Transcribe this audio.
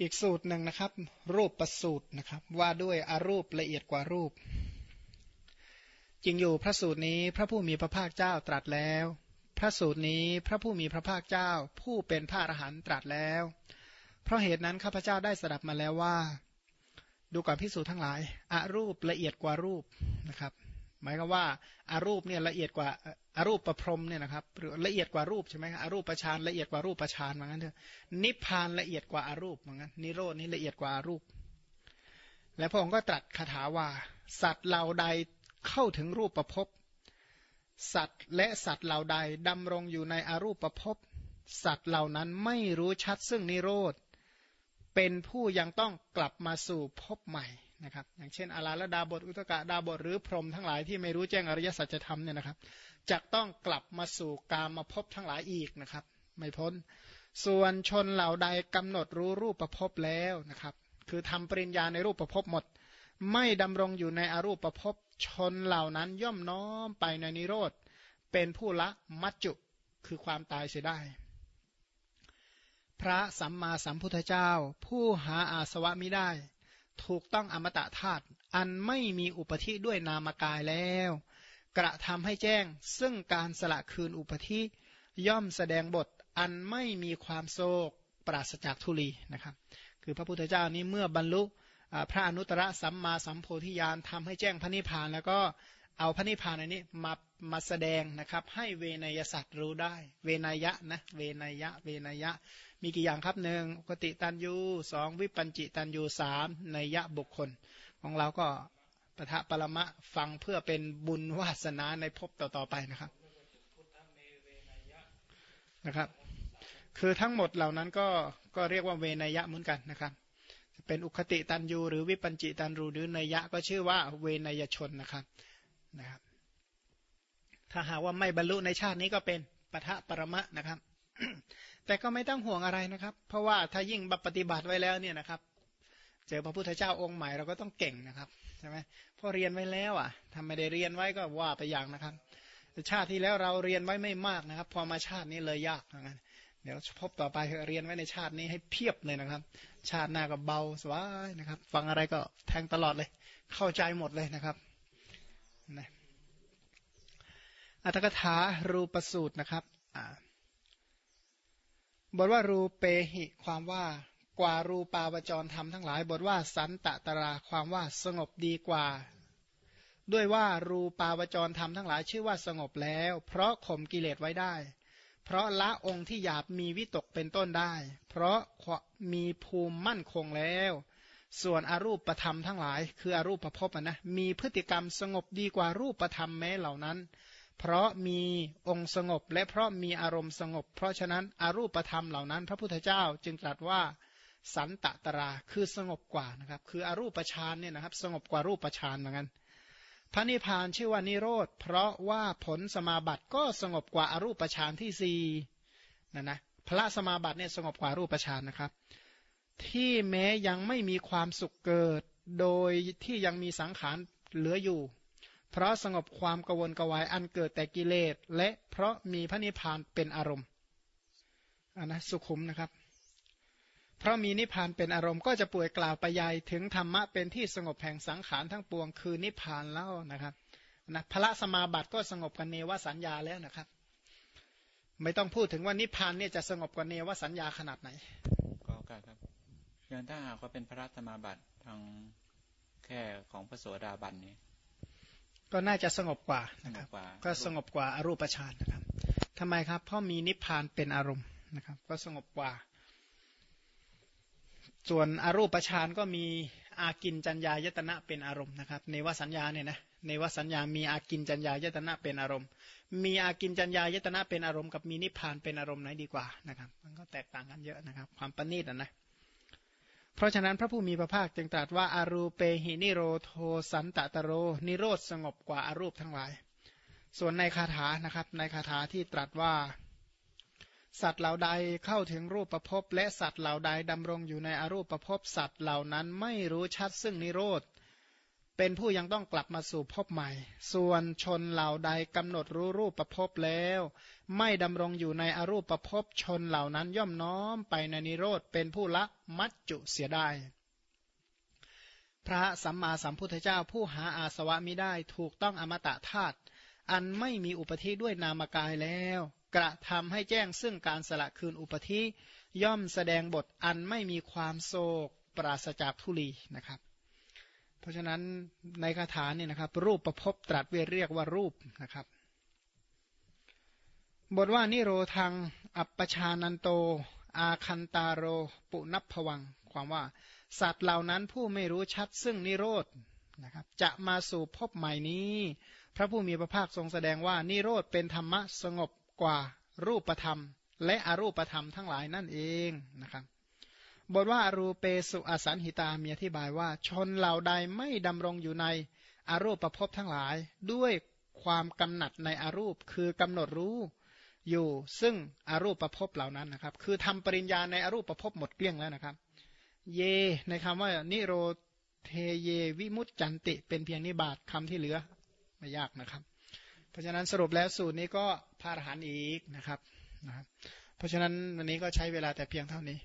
อีกสูตรหนึ่งนะครับ รูปประสูตรนะครับ ว่าด้วยอารูปละเอียดกว่ารูป จริงอยู่พระสูตรนี้พระผู้มีพระภาคเจ้าตรัสแล้ว พระสูตรนี้พระผู้มีพระภาคเจ้า ผู้เป็นพระอรหันตรัสแล้ว เพราะเหตุนั้นข้าพเจ้าได้สดับมาแล้วว่า ดูก่อนพิสูจน์ทั้งหลายอารูปละเอียดกว่ารูปนะครับ หมายก็ว่าอารูปเนี่ยละเอียดกว่าอารูปประพรมเนี่ยนะครับหรือละเอียดกว่ารูปใช่ไหมอารูปประชานละเอียดกว่ารูปประชานเหมือนกันเถอะนิพพานละเอียดกว่าอารูปเหมือนกันนิโรดนี้ละเอียดกว่าอารูป และพระองค์ก็ตรัสคาถาว่า สัตว์เหล่าใดเข้าถึงรูปประพบสัตว์และสัตว์เหล่าใดดำรงอยู่ในอารูปประพบสัตว์เหล่านั้นไม่รู้ชัดซึ่งนิโรธเป็นผู้ยังต้องกลับมาสู่พบใหม่ นะครับอย่างเช่นอาลาละดาบทอุตกะดาบทหรือพรหมทั้งหลายที่ไม่รู้แจ้งอริยสัจธรรมเนี่ยนะครับจะต้องกลับมาสู่กามมาพบทั้งหลายอีกนะครับ ไม่พ้น ส่วนชนเหล่าใดกำหนดรู้รูปประพบแล้วนะครับคือทำปริญญาในรูปประพบหมด ไม่ดำรงอยู่ในอรูปประพบชนเหล่านั้นย่อมน้อมไปในนิโรธเป็นผู้ละมัจจุคือความตายเสียได้ พระสัมมาสัมพุทธเจ้า ผู้หาอาสวะมิได้ ถูกต้องอมตะธาตุอันไม่มีอุปธิด้วยนามกายแล้ว กระทำให้แจ้ง ซึ่งการสละคืนอุปธิย่อมแสดงบทอันไม่มีความโศกปราศจากทุลีนะครับ คือพระพุทธเจ้านี้เมื่อบรรลุพระอนุตตรสัมมาสัมโพธิญาณทำให้แจ้งพระนิพพานแล้วก็เอาพระนิพพานอันนี้มามาแสดงนะครับ ให้เวนยสัตว์รู้ได้ เวนยะนะเวนยะเวนยะ มีกี่อย่างครับหนึ่งปกติตันยูสองวิปัญจิตันยูสามนยะบุคคล ของเราก็ปะทะปรมะฟังเพื่อเป็นบุญวาสนาในภพต่อๆไปนะครับนะครับ คือทั้งหมดเหล่านั้นก็ก็เรียกว่าเวนยะเหมือนกันนะครับเป็นอุคติตันยูหรือวิปัญจิตันรูหรือนยะก็ชื่อว่าเวนยชนนะครับนะครับ ถ้าหากว่าไม่บรรลุในชาตินี้ก็เป็นปะทะปรมะนะครับ แต่ก็ไม่ต้องห่วงอะไรนะครับ เพราะว่าถ้ายิ่งปฏิบัติไว้แล้วเนี่ยนะครับ เจอพระพุทธเจ้าองค์ใหม่เราก็ต้องเก่งนะครับใช่ไหมพอเรียนไว้แล้วอะทำไม่ได้เรียนไว้ก็ว่าไปอย่างนะครับ ชาติที่แล้วเราเรียนไว้ไม่มากนะครับ พอมาชาตินี้เลยยากนะเดี๋ยวพบต่อไปเรียนไว้ในชาตินี้ให้เพียบเลยนะครับ ชาติหน้าก็เบาสบายนะครับ ฟังอะไรก็แทงตลอดเลย เข้าใจหมดเลยนะครับนะอัตถกถารูปสูตรนะครับ บทว่ารูเปหิความว่ากว่ารูปาวจรธรรมทั้งหลาย บทว่าสันตตราความว่าสงบดีกว่า ด้วยว่ารูปาวจรธรรมทั้งหลายชื่อว่าสงบแล้ว เพราะข่มกิเลสไว้ได้ เพราะละองค์ที่หยาบมีวิตกเป็นต้นได้ เพราะมีภูมิมั่นคงแล้ว ส่วนอรูปประธรรมทั้งหลาย คืออรูปประพบนะมีพฤติกรรมสงบดีกว่ารูปประธรรมแม้เหล่านั้น เพราะมีองค์สงบและเพราะมีอารมณ์สงบ เพราะฉะนั้นอรูปธรรมเหล่านั้น พระพุทธเจ้าจึงตรัสว่าสันตตราคือสงบกว่านะครับ คืออรูปฌานเนี่ยนะครับสงบกว่ารูปฌานเหมือนกันพระนิพพานชื่อว่านิโรธ เพราะว่าผลสมาบัติก็สงบกว่าอารูปฌานที่สี่นะนะพระสมาบัติเนี่ยสงบกว่ารูปฌานนะครับ ที่แม้ยังไม่มีความสุขเกิด โดยที่ยังมีสังขารเหลืออยู่ เพราะสงบความกวนกวายอันเกิดแต่กิเลส และเพราะมีพระนิพพานเป็นอารมณ์อันนะสุขุมนะครับ เพราะมีนิพพานเป็นอารมณ์ก็จะป่วยกล่าวไปยายถึงธรรมะเป็นที่สงบแห่งสังขารทั้งปวงคือนิพพานแล้วนะครับนะพระสมาบัติก็สงบกันเนวสัญญาแล้วนะครับ ไม่ต้องพูดถึงว่านิพพานเนี่ยจะสงบกันเนวสัญญาขนาดไหนก็ครับอย่างถ้าหากว่าเป็นพระรัตมาบัติทางแค่ของพระโสดาบันเนี้ ก็น่าจะสงบกว่านะครับ ก็สงบกว่าอารูปฌานนะครับทำไมครับ เพราะมีนิพพานเป็นอารมณ์นะครับ ก็สงบกว่า ส่วนอรูปฌานก็มีอากินจัญญายตนะเป็นอารมณ์นะครับในวสัญญาเนี่ยนะในวสัญญา มีอากินจัญญายตนะเป็นอารมณ์ มีอากินจัญญายตนะเป็นอารมณ์กับมีนิพพานเป็นอารมณ์ไหนดีกว่านะครับ มันก็แตกต่างกันเยอะนะครับ ความประณีตนะเพ ราะฉะนั้นพระผู้มีพระภาคจึงตรัสว่าอารูเปหินิโรโทสันตตโร นิโรธสงบกว่าอารูปทั้งหลาย ส่วนในคาถานะครับในคาถาที่ตรัสว่า สัตว์เหล่าใดเข้าถึงรูปประพบและสัตว์เหล่าใดดำรงอยู่ในอรูปประพบสัตว์เหล่านั้นไม่รู้ชัดซึ่งนิโรธ เป็นผู้ยังต้องกลับมาสู่ภพใหม่ ส่วนชนเหล่าใดกำหนดรู้รูปประพบแล้ว ไม่ดำรงอยู่ในอรูปประพบชนเหล่านั้นย่อมน้อมไปในนิโรธเป็นผู้ละมัจจุเสียได้พระสัมมาสัมพุทธเจ้าผู้หาอาสวะมิได้ถูกต้องอมตะธาตุอันไม่มีอุปธิด้วยนามกายแล้ว กระทำให้แจ้งซึ่งการสละคืนอุปธิย่อมแสดงบทอันไม่มีความโศกปราศจากทุลีนะครับ เพราะฉะนั้นในคาถาเนี่ยนะครับ รูปประพบตรัสเวเรียกว่ารูปนะครับ บทว่านิโรธัง อัปปชานันโต อาคันตาโร ปุนัพพวัง ความว่า สัตว์เหล่านั้นผู้ไม่รู้ชัดซึ่งนิโรธนะครับจะมาสู่พบใหม่นี้ พระผู้มีพระภาคทรงแสดงว่านิโรธเป็นธรรมะสงบกว่ารูปธรรม และอรูปธรรมทั้งหลายนั่นเองนะครับ บทว่าอรูเปสุอสันหิตามีอธิบายว่า ชนเหล่าใดไม่ดำรงอยู่ในอารูปประพบทั้งหลาย ด้วยความกำหนัดในอารูปคือกำหนดรู้อยู่ซึ่งอารูปประพบเหล่านั้นนะครับ คือทำปริญญาในอารูปประพบหมดเกลี้ยงแล้วนะครับ เยในคำว่านิโรเทเยวิมุตจันติเป็นเพียงนิบาตคำที่เหลือไม่ยากนะครับ เพราะฉะนั้นสรุปแล้วสูตรนี้ก็พาหานอีกนะครับนะครับ เพราะฉะนั้นวันนี้ก็ใช้เวลาแต่เพียงเท่านี้